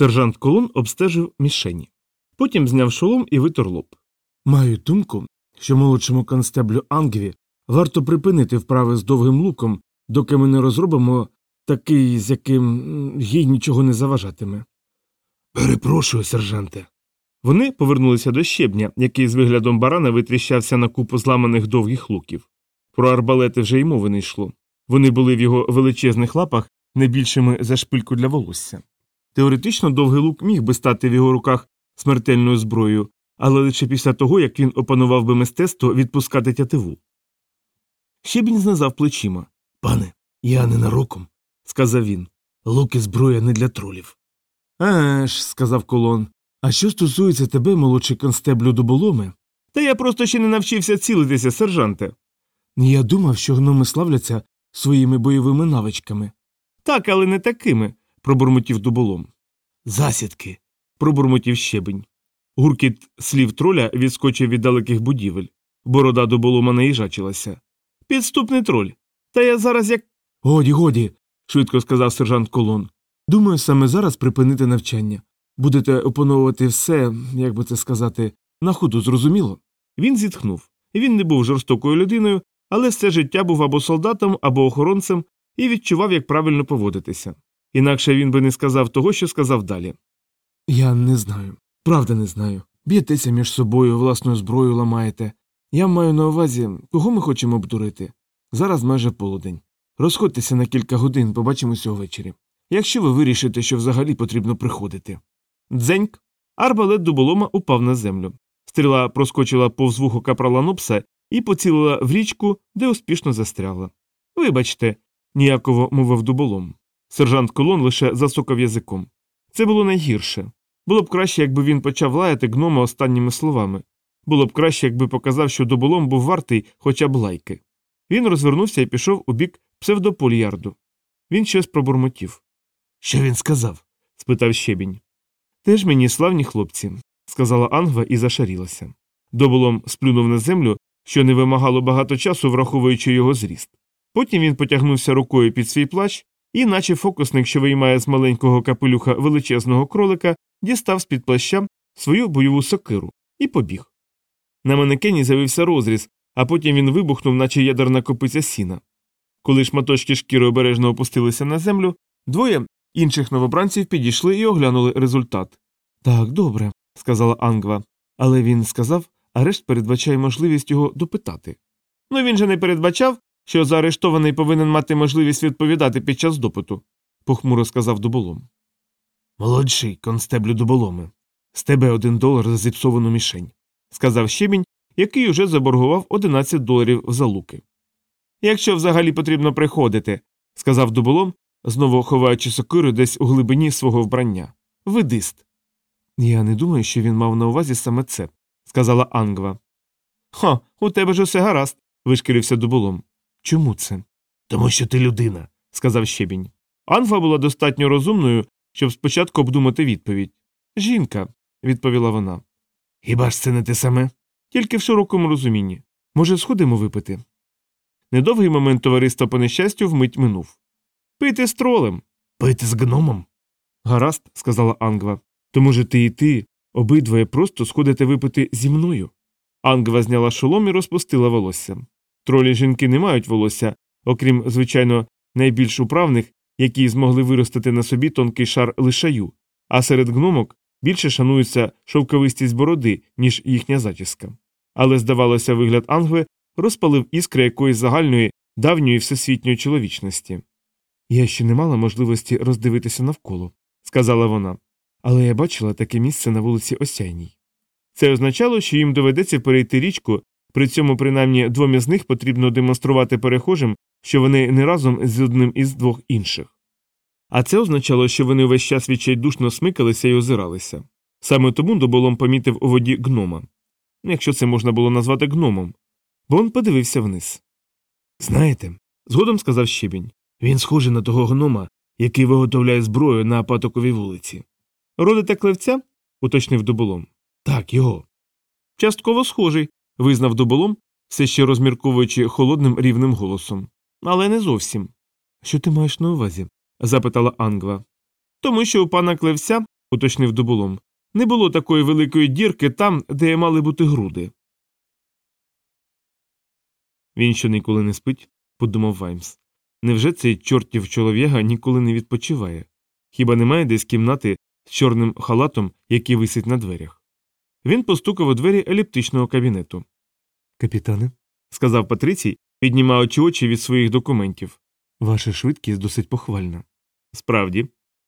Сержант Колон обстежив мішені. Потім зняв шолом і витер лоб. Маю думку, що молодшому констеблю Ангві варто припинити вправи з довгим луком, доки ми не розробимо такий, з яким їй нічого не заважатиме. Перепрошую, сержанте. Вони повернулися до щебня, який з виглядом барана витріщався на купу зламаних довгих луків. Про арбалети вже й мови не йшло. Вони були в його величезних лапах не більшими за шпильку для волосся. Теоретично довгий лук міг би стати в його руках смертельною зброєю, але лише після того, як він опанував би мистецтво відпускати тятиву. Щебінь знизав плечима. Пане, я ненароком, Сказав він. лук і зброя не для тролів. «Е – сказав колон. А що стосується тебе, молодший констеблю дуболоми, Та я просто ще не навчився цілитися, сержанте. я думав, що гноми славляться своїми бойовими навичками. Так, але не такими, пробурмотів дуболом. Засідки. Пробурмотів щебень. Гуркіт слів троля відскочив від далеких будівель. Борода дуболома наїжачилася. Підступний троль. Та я зараз як. Годі, годі. швидко сказав сержант колон. Думаю, саме зараз припинити навчання. Будете опановувати все, як би це сказати, на ходу, зрозуміло? Він зітхнув. Він не був жорстокою людиною, але все життя був або солдатом, або охоронцем і відчував, як правильно поводитися. Інакше він би не сказав того, що сказав далі. Я не знаю. Правда не знаю. Б'єтеся між собою, власну зброю ламаєте. Я маю на увазі, кого ми хочемо обдурити. Зараз майже полудень. Розходьтеся на кілька годин, побачимося увечері. Якщо ви вирішите, що взагалі потрібно приходити. Дзеньк. Арбалет дуболома упав на землю. Стріла проскочила повз вухо капрала Нопса і поцілила в річку, де успішно застрягла. Вибачте, ніяково мовив дуболом. Сержант колон лише засукав язиком. Це було найгірше. Було б краще, якби він почав лаяти гнома останніми словами. Було б краще, якби показав, що дуболом був вартий хоча б лайки. Він розвернувся і пішов у бік псевдопольярду. Він щось пробурмотів. Що він сказав? спитав щебінь. Теж мені славні хлопці, сказала Ангва і зашарілася. Доболом сплюнув на землю, що не вимагало багато часу, враховуючи його зріст. Потім він потягнувся рукою під свій плащ і, наче фокусник, що виймає з маленького капелюха величезного кролика, дістав з під плаща свою бойову сокиру і побіг. На манекені з'явився розріз, а потім він вибухнув, наче ядерна копиця сіна. Коли шматочки шкіри обережно опустилися на землю, двоє інших новобранців підійшли і оглянули результат. Так, добре, сказала Ангва, але він сказав, арешт передбачає можливість його допитати. Ну він же не передбачав, що заарештований повинен мати можливість відповідати під час допиту, похмуро сказав дуболом. Молодший констеблю дуболоми. З тебе один долар за зіпсовану мішень, сказав щебінь, який уже заборгував 11 доларів за луки. Якщо взагалі потрібно приходити, сказав дуболом, знову ховаючи сокиру десь у глибині свого вбрання. Видист. Я не думаю, що він мав на увазі саме це, сказала Ангва. Ха, у тебе ж усе гаразд, вишкірився дуболом. Чому це? Тому що ти людина. сказав щебінь. Ангва була достатньо розумною, щоб спочатку обдумати відповідь. Жінка, відповіла вона. Хіба ж це не те саме? Тільки в широкому розумінні. Може, сходимо випити? Недовгий момент товариства по нещастю вмить минув. Пити з тролем. Пити з гномом? Гаразд, сказала Ангва. То, може, ти і ти обидвоє просто сходите випити зі мною. Ангва зняла шолом і розпустила волосся. Тролі жінки не мають волосся, окрім, звичайно, найбільш управних, які змогли виростити на собі тонкий шар лишаю, а серед гномок більше шанується шовковистість бороди, ніж їхня зачіска. Але, здавалося, вигляд Ангви розпалив іскри якоїсь загальної, давньої всесвітньої чоловічності. Я ще не мала можливості роздивитися навколо, сказала вона, але я бачила таке місце на вулиці Осяйній. Це означало, що їм доведеться перейти річку, при цьому принаймні двом із них потрібно демонструвати перехожим, що вони не разом з одним із двох інших. А це означало, що вони увесь час відчайдушно смикалися і озиралися. Саме тому доболом помітив у воді гнома, якщо це можна було назвати гномом. Бон подивився вниз. Знаєте, Згодом сказав щебінь. він схожий на того гнома, який виготовляє зброю на Патоковій вулиці. Родите клевця? уточнив доболом. Так, його. Частково схожий, визнав доболом, все ще розмірковуючи холодним рівним голосом. Але не зовсім. Що ти маєш на увазі? запитала Ангва. Тому що у пана клевця уточнив дуболом. Не було такої великої дірки там, де мали бути груди. Він що ніколи не спить, подумав Ваймс. Невже цей чортів чолов'яга ніколи не відпочиває? Хіба немає десь кімнати з чорним халатом, який висить на дверях? Він постукав у двері еліптичного кабінету. Капітане, сказав Патрицій, піднімаючи очі від своїх документів. Ваша швидкість досить похвальна. Справді,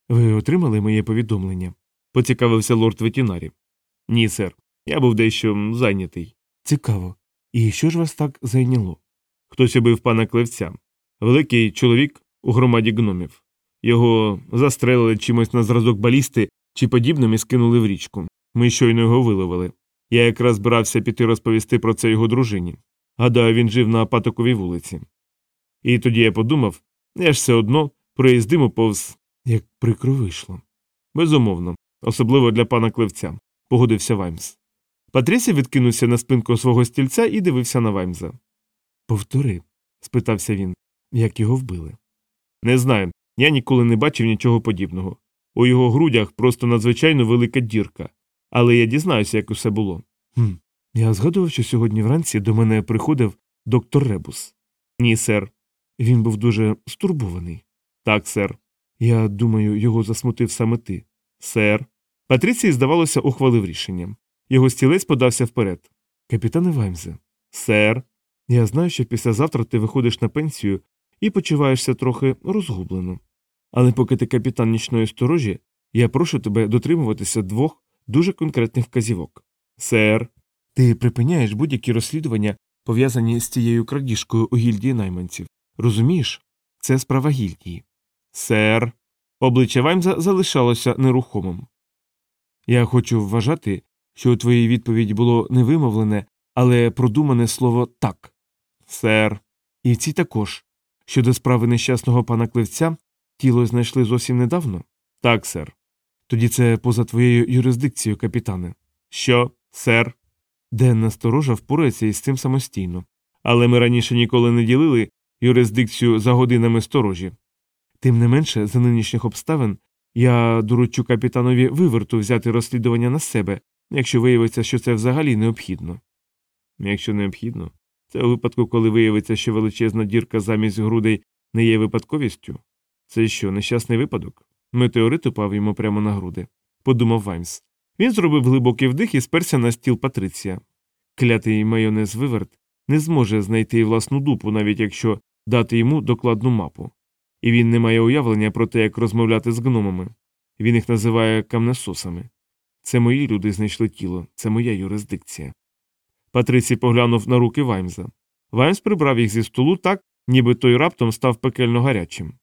ви отримали моє повідомлення? поцікавився лорд ветінарі. Ні, сер. Я був дещо зайнятий. Цікаво. І що ж вас так зайняло? Хтось убив пана клевця. Великий чоловік у громаді гномів. Його застрелили чимось на зразок балісти чи подібним і скинули в річку. Ми щойно його виловили. Я якраз збирався піти розповісти про це його дружині. Гадаю, він жив на Патоковій вулиці. І тоді я подумав, я ж все одно проїздимо повз, як прикро вийшло. Безумовно, особливо для пана Клевця, погодився Ваймс. Патрісі відкинувся на спинку свого стільця і дивився на Ваймза. Повтори, спитався він, як його вбили. Не знаю, я ніколи не бачив нічого подібного. У його грудях просто надзвичайно велика дірка, але я дізнаюся, як усе було. Хм. Я згадував, що сьогодні вранці до мене приходив доктор Ребус. Ні, сер. Він був дуже стурбований. Так, сер. Я думаю, його засмутив саме ти. Сер. Патрицій, здавалося, ухвалив рішення. Його стілець подався вперед. Капітане Ваймзе. Сер. Я знаю, що післязавтра ти виходиш на пенсію і почуваєшся трохи розгублено. Але поки ти капітан нічної сторожі, я прошу тебе дотримуватися двох дуже конкретних вказівок. Сер. Ти припиняєш будь-які розслідування, пов'язані з цією крадіжкою у гільдії найманців. Розумієш? Це справа гільдії. Сер. Обличчя Ваймза залишалося нерухомим. Я хочу вважати, що у твоїй відповіді було не вимовлене, але продумане слово так. Сер. І в цій також. Щодо справи нещасного пана Клевця, тіло знайшли зовсім недавно? Так, сер. Тоді це поза твоєю юрисдикцією, капітане. Що, сер? Денна сторожа впорається із цим самостійно. Але ми раніше ніколи не ділили юрисдикцію за годинами сторожі. Тим не менше, за нинішніх обставин, я доручу капітанові виверту взяти розслідування на себе, якщо виявиться, що це взагалі необхідно. Якщо необхідно, це у випадку, коли виявиться, що величезна дірка замість грудей не є випадковістю. Це що, нещасний випадок? Метеорит упав йому прямо на груди, подумав Ваймс. Він зробив глибокий вдих і сперся на стіл Патриція. Клятий майонез виверт не зможе знайти власну дупу, навіть якщо дати йому докладну мапу. І він не має уявлення про те, як розмовляти з гномами. Він їх називає камнесосами. Це мої люди знайшли тіло, це моя юрисдикція. Патрицій поглянув на руки Ваймза. Ваймс прибрав їх зі столу так, ніби той раптом став пекельно гарячим.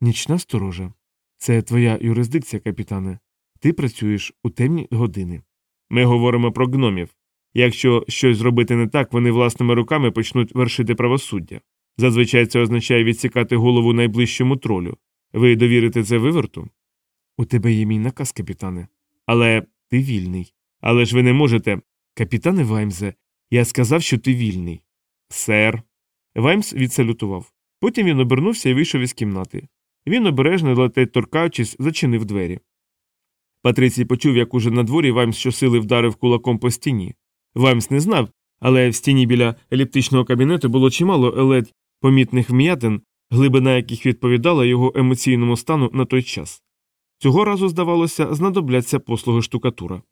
Нічна сторожа. Це твоя юрисдикція, капітане. Ти працюєш у темні години. Ми говоримо про гномів. Якщо щось зробити не так, вони власними руками почнуть вершити правосуддя. Зазвичай це означає відсікати голову найближчому тролю. Ви довірите це виверту? У тебе є мій наказ, капітане. Але ти вільний. Але ж ви не можете. Капітане Ваймзе, я сказав, що ти вільний. Сер. Ваймс відсалютував. Потім він обернувся і вийшов із кімнати. Він обережно, летить торкаючись, зачинив двері. Патрицій почув, як уже на дворі Ваймс щосили вдарив кулаком по стіні. Ваймс не знав, але в стіні біля еліптичного кабінету було чимало ледь помітних вм'ятин, глибина яких відповідала його емоційному стану на той час. Цього разу, здавалося, знадобляться послуги штукатура.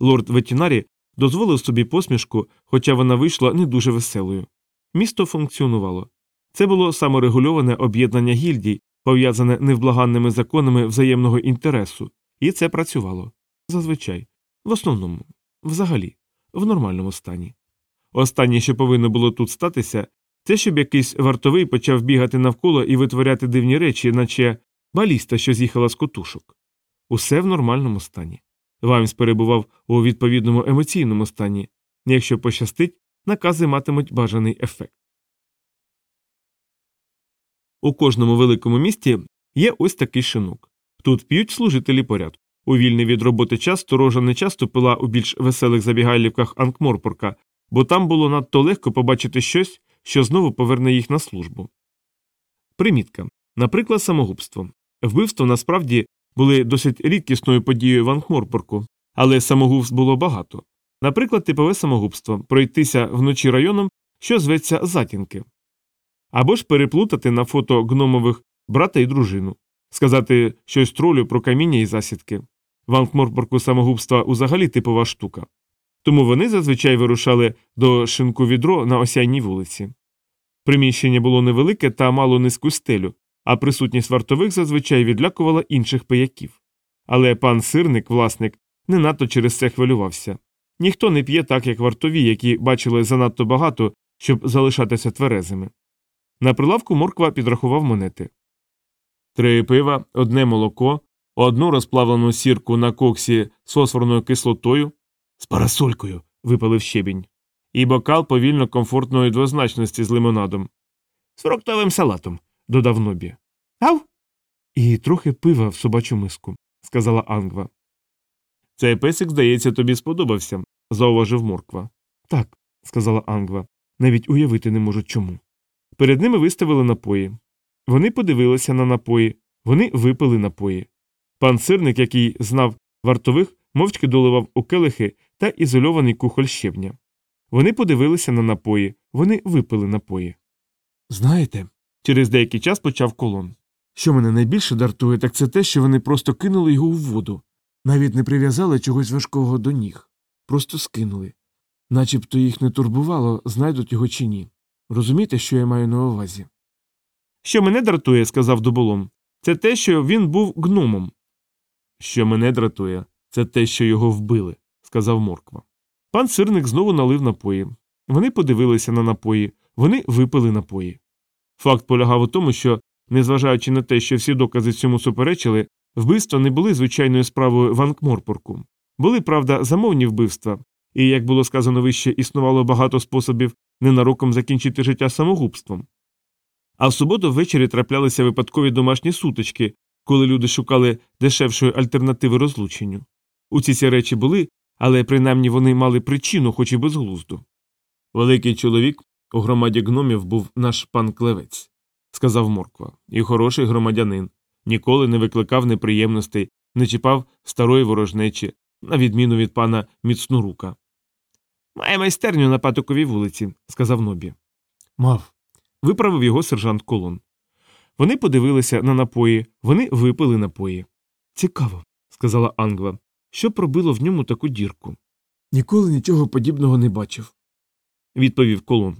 Лорд Ветінарі дозволив собі посмішку, хоча вона вийшла не дуже веселою. Місто функціонувало. Це було саморегульоване об'єднання гільдій, пов'язане невблаганними законами взаємного інтересу, і це працювало. Зазвичай, в основному, взагалі, в нормальному стані. Останнє, що повинно було тут статися, це щоб якийсь вартовий почав бігати навколо і витворяти дивні речі, наче баліста, що з'їхала з котушок. Усе в нормальному стані. Ваймс перебував у відповідному емоційному стані. Якщо пощастить, накази матимуть бажаний ефект. У кожному великому місті є ось такий шинок. Тут п'ють служителі порядку. У вільний від роботи час сторожа не часто пила у більш веселих забігайлівках Анкморпорка, бо там було надто легко побачити щось, що знову поверне їх на службу. Примітка. Наприклад, самогубство. Вбивство насправді були досить рідкісною подією в Анкморпорку, але самогубств було багато. Наприклад, типове самогубство пройтися вночі районом, що зветься затінки. Або ж переплутати на фото гномових брата і дружину, сказати щось тролю про каміння і засідки. В Анкморпорку самогубства узагалі типова штука. Тому вони зазвичай вирушали до шинку відро на осяйній вулиці. Приміщення було невелике та мало низьку стелю, а присутність вартових зазвичай відлякувала інших пияків. Але пан сирник, власник, не надто через це хвилювався. Ніхто не п'є так, як вартові, які бачили занадто багато, щоб залишатися тверезими. На прилавку морква підрахував монети. Три пива, одне молоко, одну розплавлену сірку на коксі з фосфорною кислотою, з парасолькою, випалив щебінь, і бокал повільно комфортної двозначності з лимонадом. З фруктовим салатом, додав Нобі. Ав? І трохи пива в собачу миску, сказала Ангва. Цей песик, здається, тобі сподобався, зауважив морква. Так, сказала Ангва, навіть уявити не можу чому. Перед ними виставили напої. Вони подивилися на напої, вони випили напої. Пан сирник, який знав вартових, мовчки доливав у келихи та ізольований кухоль щебня. Вони подивилися на напої, вони випили напої. Знаєте, Через деякий час почав колон. що мене найбільше дартує, так це те, що вони просто кинули його у воду, навіть не прив'язали чогось важкого до ніг, просто скинули. Начебто їх не турбувало, знайдуть його чи ні. Розумієте, що я маю на увазі? Що мене дратує, сказав дуболом, це те, що він був гномом. Що мене дратує, це те, що його вбили, сказав морква. Пан сирник знову налив напої. Вони подивилися на напої, вони випили напої. Факт полягав у тому, що, незважаючи на те, що всі докази цьому суперечили, вбивства не були звичайною справою в Анкморпорку. Були, правда, замовні вбивства, і, як було сказано вище, існувало багато способів ненароком закінчити життя самогубством. А в суботу ввечері траплялися випадкові домашні сутички, коли люди шукали дешевшої альтернативи розлученню. Усі ці речі були, але принаймні вони мали причину, хоч і безглузду. Великий чоловік у громаді гномів був наш пан клевець, сказав Морква, і хороший громадянин, ніколи не викликав неприємностей, не чіпав старої ворожнечі, на відміну від пана Міцнорука. Має майстерню на патоковій вулиці, сказав Нобі. Мав. Виправив його сержант Колон. Вони подивилися на напої, вони випили напої. Цікаво, сказала Ангва, що пробило в ньому таку дірку. Ніколи нічого подібного не бачив. Відповів Колон.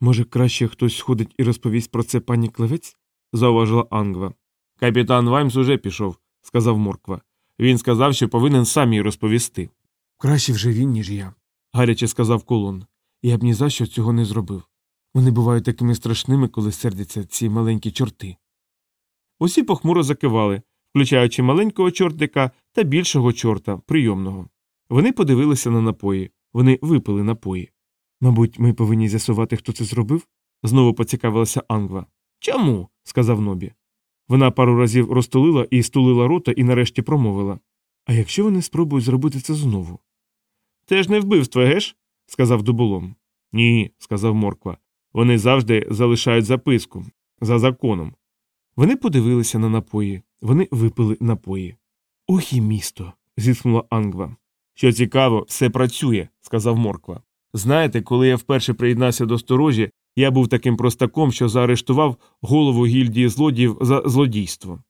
Може, краще хтось сходить і розповість про це пані Клевець? зауважила Ангва. Капітан Ваймс уже пішов, сказав Морква. Він сказав, що повинен сам їй розповісти. Краще вже він, ніж я. Гаряче сказав Колон. Я б ні за що цього не зробив. Вони бувають такими страшними, коли сердяться ці маленькі чорти. Усі похмуро закивали, включаючи маленького чортика та більшого чорта, прийомного. Вони подивилися на напої, вони випили напої. Мабуть, ми повинні з'ясувати, хто це зробив? знову поцікавилася Ангва. Чому? сказав Нобі. Вона пару разів розтулила і стулила рота і нарешті промовила. А якщо вони спробують зробити це знову? Це ж не вбивство, геш? сказав дуболом. Ні, сказав Морква. Вони завжди залишають записку за законом. Вони подивилися на напої, вони випили напої. Ох і місто. зітхнула Ангва. Що цікаво, все працює, сказав Морква. Знаєте, коли я вперше приєднався до сторожі, я був таким простаком, що заарештував голову гільдії злодіїв за злодійство.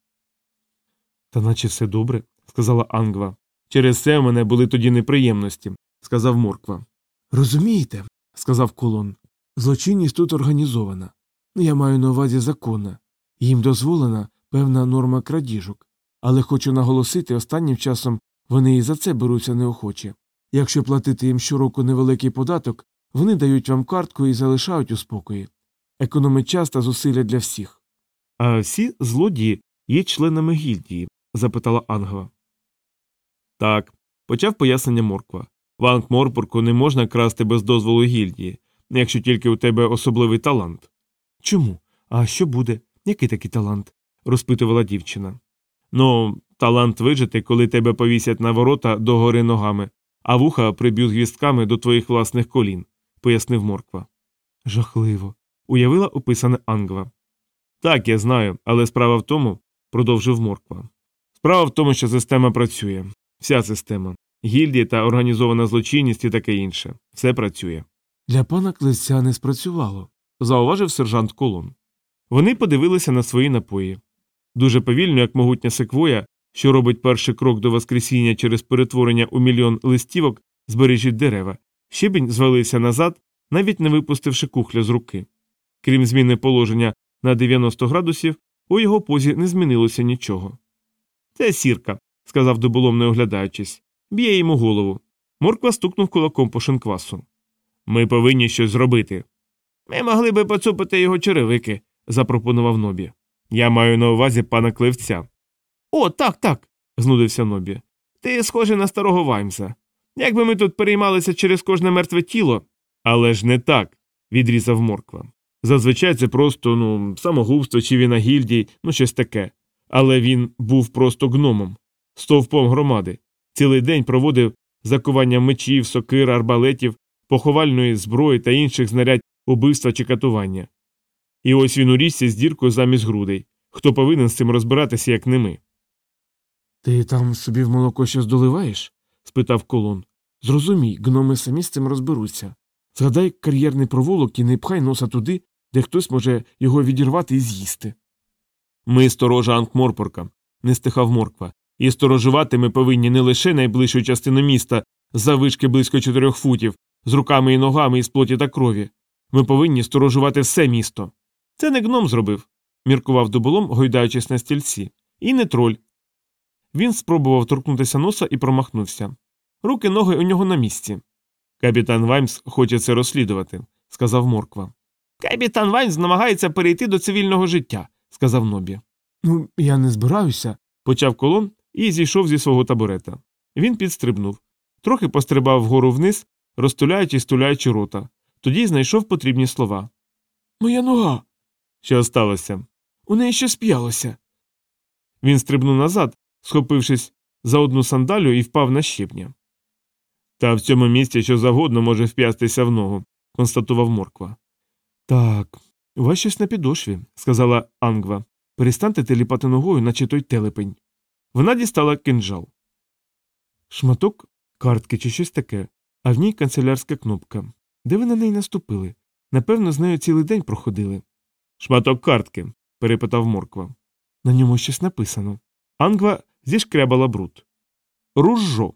Та наче все добре, сказала Ангва. Через це в мене були тоді неприємності, сказав Морква. Розумієте, сказав колон. Злочинність тут організована. Я маю на увазі законна. Їм дозволена певна норма крадіжок. Але хочу наголосити, останнім часом вони і за це беруться неохоче. Якщо платити їм щороку невеликий податок, вони дають вам картку і залишають у спокої. Економить час та зусилля для всіх. А всі злодії є членами гільдії? запитала Ангва. Так, почав пояснення Морква. В Ангморпорку не можна красти без дозволу гільдії, якщо тільки у тебе особливий талант. Чому? А що буде? Який такий талант? розпитувала дівчина. Ну, талант вижити, коли тебе повісять на ворота догори ногами, а вуха приб'ють гвістками до твоїх власних колін, пояснив Морква. Жахливо. Уявила описане Ангва. Так, я знаю, але справа в тому, продовжив Морква. Справа в тому, що система працює. Вся система. Гільдії та організована злочинність і таке інше. Все працює. Для пана Клесця не спрацювало. Зауважив сержант Колон. Вони подивилися на свої напої. Дуже повільно, як могутня секвоя, що робить перший крок до воскресіння через перетворення у мільйон листівок, збережіть дерева. Щебінь звалився назад, навіть не випустивши кухля з руки. Крім зміни положення на 90 градусів, у його позі не змінилося нічого. Це сірка, сказав доболом, не оглядаючись. Б'є йому голову. Морква стукнув кулаком по шинквасу. Ми повинні щось зробити. Ми могли би поцупити його черевики, запропонував Нобі. Я маю на увазі пана Клевця. О, так, так. знудився Нобі. Ти схожий на старого Ваймса. Якби ми тут переймалися через кожне мертве тіло. Але ж не так, відрізав морква. Зазвичай це просто, ну, самогубство чи віна гільдій, ну щось таке. Але він був просто гномом, стовпом громади. Цілий день проводив закування мечів, сокир, арбалетів, поховальної зброї та інших знарядь убивства чи катування. І ось він у річці з діркою замість грудей. Хто повинен з цим розбиратися, як не ми? Ти там собі в молоко щось доливаєш? спитав колон. Зрозумій, гноми самі з цим розберуться. Згадай кар'єрний проволок і не пхай носа туди, де хтось може його відірвати і з'їсти. Ми сторожа Анкморпорка, не стихав морква, і сторожувати ми повинні не лише найближчу частину міста, за вишки близько чотирьох футів, з руками і ногами із плоті та крові. Ми повинні сторожувати все місто. Це не гном зробив, міркував дуболом, гойдаючись на стільці. І не троль. Він спробував торкнутися носа і промахнувся. Руки ноги у нього на місці. Капітан Ваймс хоче це розслідувати, сказав морква. Капітан Ваймс намагається перейти до цивільного життя, сказав Нобі. Ну, я не збираюся. Почав колон і зійшов зі свого табурета. Він підстрибнув, трохи пострибав вгору вниз, розтуляючи і стуляючи рота. Тоді знайшов потрібні слова. Моя нога. Що сталося? У неї щось п'ялося. Він стрибнув назад, схопившись за одну сандалю і впав на щебня. Та в цьому місці що завгодно може вп'ястися в ногу, констатував морква. Так, у вас щось на підошві, сказала Ангва. Перестаньте теліпати ногою, наче той телепень. Вона дістала кинджал. Шматок картки чи щось таке, а в ній канцелярська кнопка. Де ви на неї наступили? Напевно, з нею цілий день проходили. Шматок картки, перепитав морква. На ньому щось написано. Ангва зішкрябала бруд. Ружжо.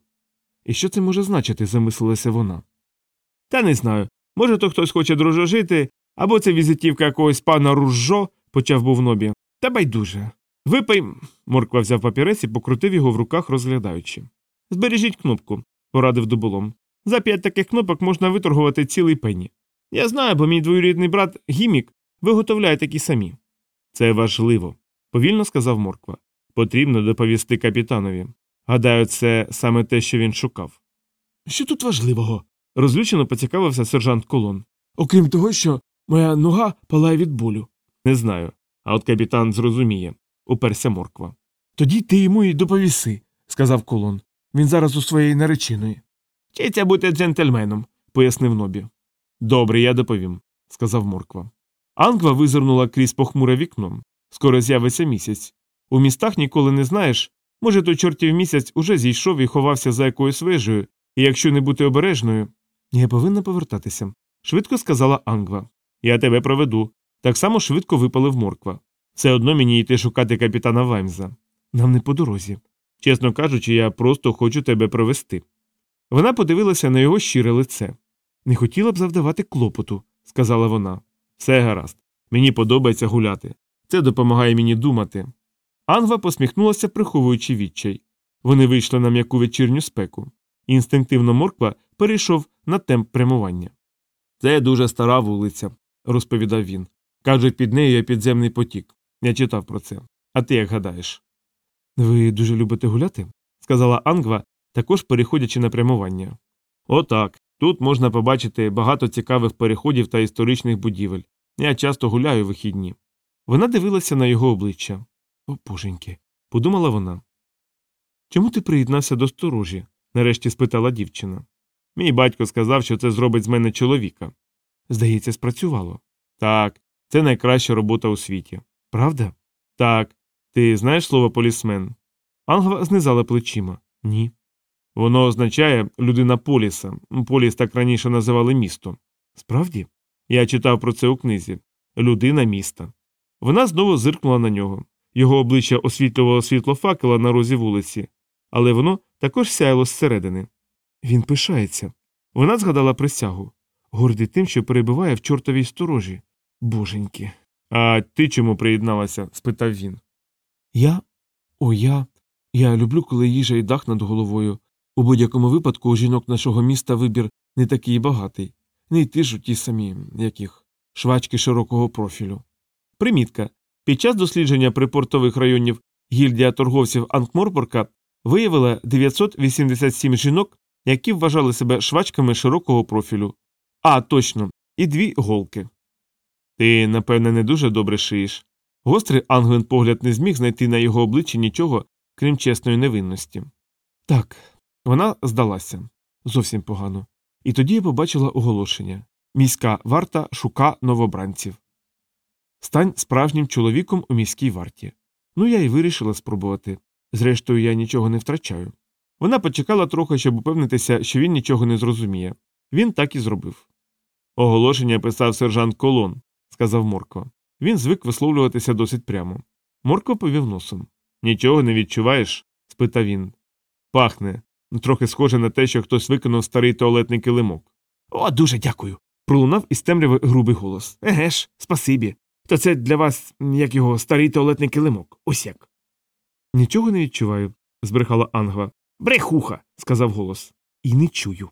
І що це може значити? замислилася вона. Та не знаю. Може, то хтось хоче дружожити, або це візитівка якогось пана Ружжо, почав був нобі. Та байдуже. Випий. Морква взяв папірець і покрутив його в руках, розглядаючи. Збережіть кнопку, порадив дуболом. За п'ять таких кнопок можна виторгувати цілий пені. Я знаю, бо мій двоюрідний брат Гімік виготовляє такі самі. Це важливо, повільно сказав Морква. Потрібно доповісти капітанові. Гадаю, це саме те, що він шукав. Що тут важливого? Розлючено поцікавився сержант Колон. Окрім того, що моя нога палає від болю. Не знаю. А от капітан зрозуміє, уперся морква. Тоді ти йому й доповіси, сказав колон. Він зараз у своєї нареченої. Вчиться бути джентльменом, пояснив Нобі. Добре, я доповім, сказав морква. Ангва визирнула крізь похмуре вікно. Скоро з'явиться місяць. У містах ніколи не знаєш. Може, той чортів місяць уже зійшов і ховався за якоюсь вежею, і якщо не бути обережною. Я повинна повертатися, швидко сказала Ангва. Я тебе проведу. Так само швидко випалив морква. Все одно мені йти шукати капітана Ваймза. Нам не по дорозі. Чесно кажучи, я просто хочу тебе провести. Вона подивилася на його щире лице. Не хотіла б завдавати клопоту, сказала вона. Все гаразд. Мені подобається гуляти. Це допомагає мені думати. Ангва посміхнулася, приховуючи відчай. Вони вийшли на м'яку вечірню спеку. Інстинктивно морква перейшов на темп прямування. Це дуже стара вулиця, розповідав він. Кажуть, під нею є підземний потік. Я читав про це. А ти як гадаєш? Ви дуже любите гуляти? сказала Ангва, також переходячи на прямування. Отак. Тут можна побачити багато цікавих переходів та історичних будівель. Я часто гуляю вихідні. Вона дивилася на його обличчя. О, боженьки, подумала вона. Чому ти приєднався до сторожі? нарешті спитала дівчина. Мій батько сказав, що це зробить з мене чоловіка. Здається, спрацювало. Так, це найкраща робота у світі. Правда? Так. Ти знаєш слово полісмен? Ангва знизала плечима. Ні. Воно означає людина поліса. Поліс так раніше називали місто. Справді? Я читав про це у книзі Людина міста. Вона знову зиркнула на нього. Його обличчя освітлювало світло факела на розі вулиці, але воно також сяяло зсередини. Він пишається. Вона згадала присягу, гордий тим, що перебуває в чортовій сторожі. Боженьки. А ти чому приєдналася? спитав він. Я? О, я. Я люблю, коли їжа і дах над головою. У будь-якому випадку у жінок нашого міста вибір не такий багатий. Не йти ж у ті самі, яких швачки широкого профілю. Примітка. Під час дослідження припортових районів гільдія торговців Анкморпорка виявила 987 жінок, які вважали себе швачками широкого профілю. А, точно, і дві голки. Ти, напевне, не дуже добре шиєш. Гострий Ангвин погляд не зміг знайти на його обличчі нічого, крім чесної невинності. Так, Вона здалася зовсім погано. І тоді я побачила оголошення міська варта шука новобранців. Стань справжнім чоловіком у міській варті. Ну я й вирішила спробувати. Зрештою, я нічого не втрачаю. Вона почекала трохи, щоб упевнитися, що він нічого не зрозуміє. Він так і зробив. Оголошення писав сержант Колон, сказав Морква. Він звик висловлюватися досить прямо. Морква повів носом. Нічого не відчуваєш? спитав він. Пахне. Трохи схоже на те, що хтось викинув старий туалетний килимок. О, дуже дякую. пролунав із темряви грубий голос. Еге ж, спасибі. То це для вас, як його, старий туалетний килимок. Ось як. Нічого не відчуваю, збрехала Ангва. Брехуха, сказав голос. І не чую.